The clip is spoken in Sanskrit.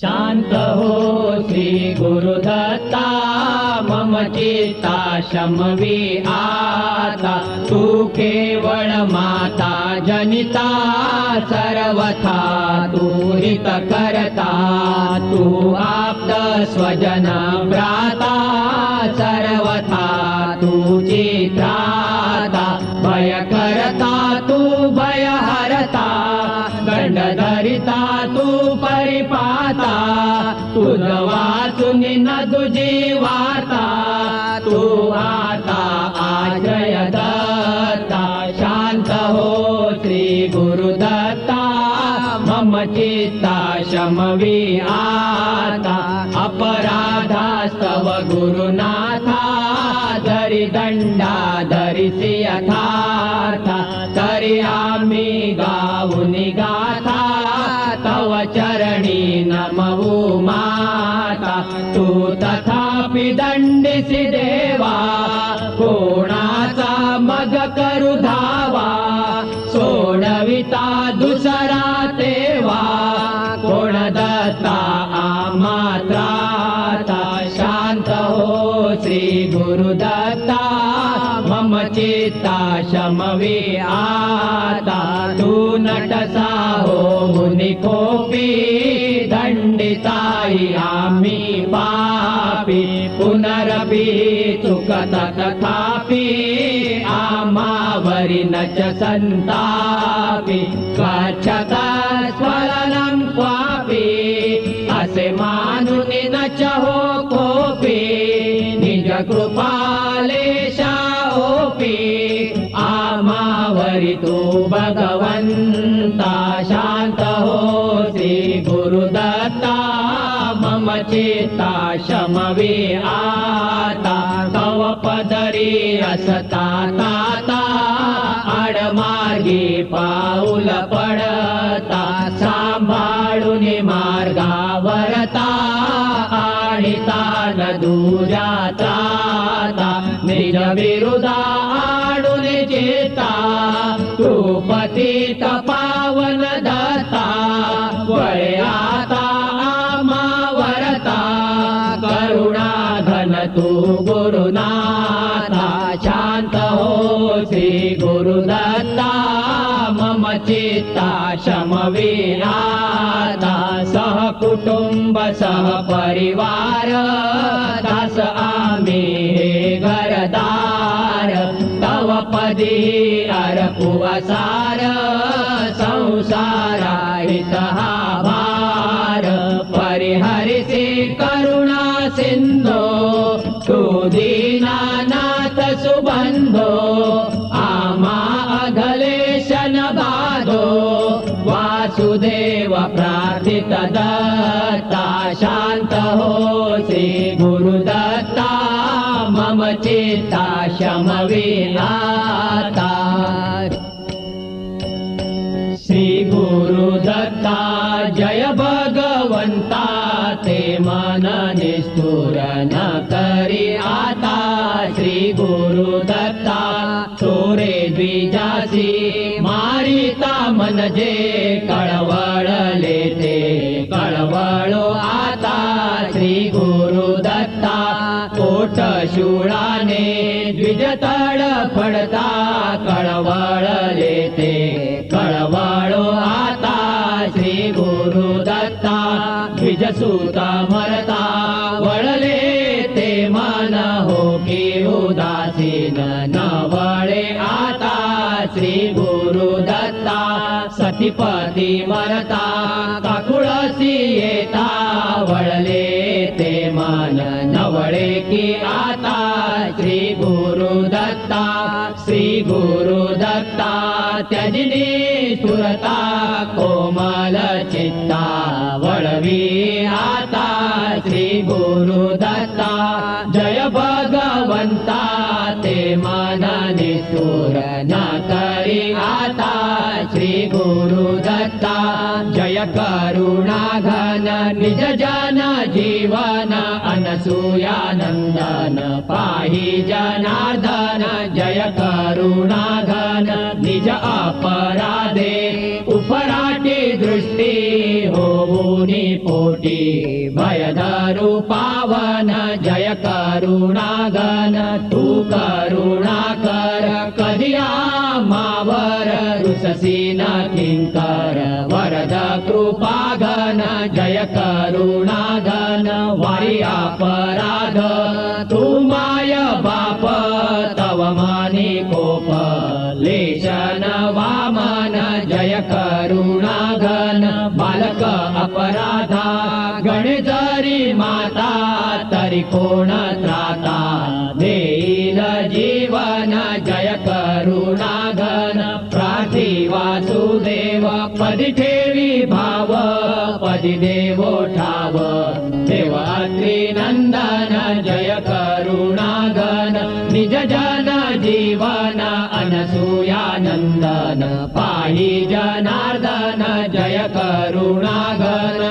शान्त हो श्रीगुरुदत्ता मम चित्ता शमवि आता तु केवल माता जनिता सर्वथा तु हितकर्ता। तु आप्त स्वजन व्राता सर्वथा तु चित्राता वाचुन न वार्ता तू आता आश्रय दत्ता शान्त हो श्री गुरुदत्ता मम चित्ता शमवि आता अपराधास्तव गुरुनाथा धरि दण्डा धरिसि यथार्था तरि आमि गावुनि गाथा दण्डिसि देवा कोणाचा मग करू सोडविता दुसरा तेवा कोण दत्ता आमात्राता शान्त हो श्री गुरुदत्ता मम चित्ता शमवि आता। तू नटसा हो मुनि कोपी दण्डितायि तथापि आमावरि न च सन्तापि गच्छत स्मरणं क्वापि असे मानुनि न च हो कोपि निज कृपालेशाओपि आमावरि तु भगवन्ता शान्त हो श्री गुरुदत्ता मम चित्ता शमवि तव कसता ताता आडमार्गे पाऊल पडता सांभाळून मार्गावरता आणि तान दुजाता निज विरुदा आडून चेता तू पती तपावन दाता. हो श्री गुरुदत्ता मम चित्ता शमवि आता सह कुटुम्ब सह परिवार दास आमि हे घरदार तव पदी अर्पुवसार संसाराहितः भार परिहरिसि करुणा सिन्धो तु दीनानाथ सुबन्धो वासुदेव प्रार्थित दत्ता शान्त हो श्री गुरुदत्ता मम चित्ता शमविनाता। श्री गुरुदत्ता जय भगवन्ता ते मन निष्ठुर न करी आता। श्री गुरुदत्ता चोरे द्विजासी मारिता मनजे पडता ते कळवळो आता श्री गुरुदत्ता द्विजसूता मरता. वळले ते मन हो की उदासीन न वळे आता श्री गुरुदत्ता सतीपती मरता. काकुळसी येता वळले ते मन नवळे की आता गुरुदत्ता त्यजिनी सुरता कोमल चित्ता वळवी आता श्री गुरुदत्ता जय भगवन्ता ते मन निसुर न जय करुणा घन निज जन जीवन अनसूयानन्दन पाहि जनार्दन जय करुणा घन निज अपराधे उपराटी दृष्टि हो होऊनि पोटी भयधरु पावन जय करुणागन तू करुणा कर कधिया मावर रुससी न किङ्कर जय करुणागन वारि अपराध तू माय बाप तव मानि कोप लेशन वामन जय करुणागन बालक अपराधा गणेशरी माता तरी कोण त्राता देईल जीवन जय करुणागन प्रार्थी वासुदेव पदी ठेवी भाव पदी देवो ठाव देवात्री नंदन जय करुणागन निज जन जीवन अनसूयानन्दन पाहि जनार्दन जय करुणागन